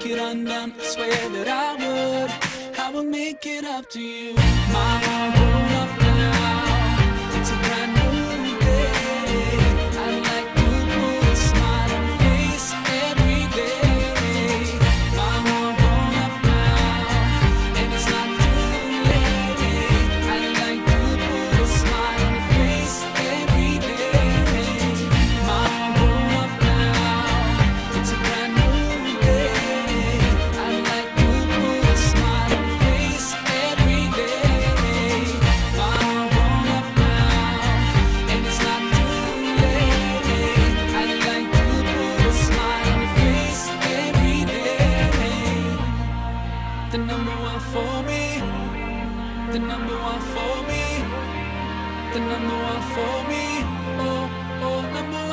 make it undone. I swear that I would. I will make it up to you. My world the number one for me, the number one for me, oh, oh, number one.